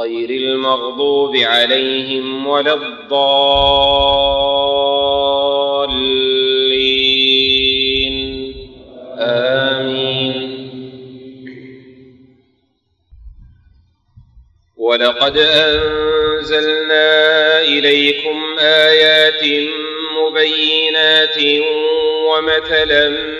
غير المغضوب عليهم ولا الضالين. آمين. ولقد أنزلنا إليكم آيات مبينات ومثلا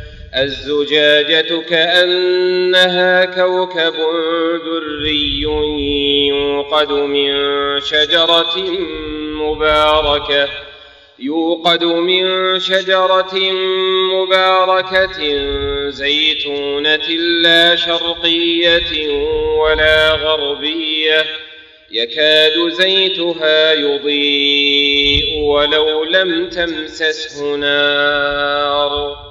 الزجاجة كأنها كوكب دري يوقد من شجرة مباركة يوقد من شجرة مباركة زيتونة لا شرقية ولا غربية يكاد زيتها يضيء ولو لم تمسسه نار.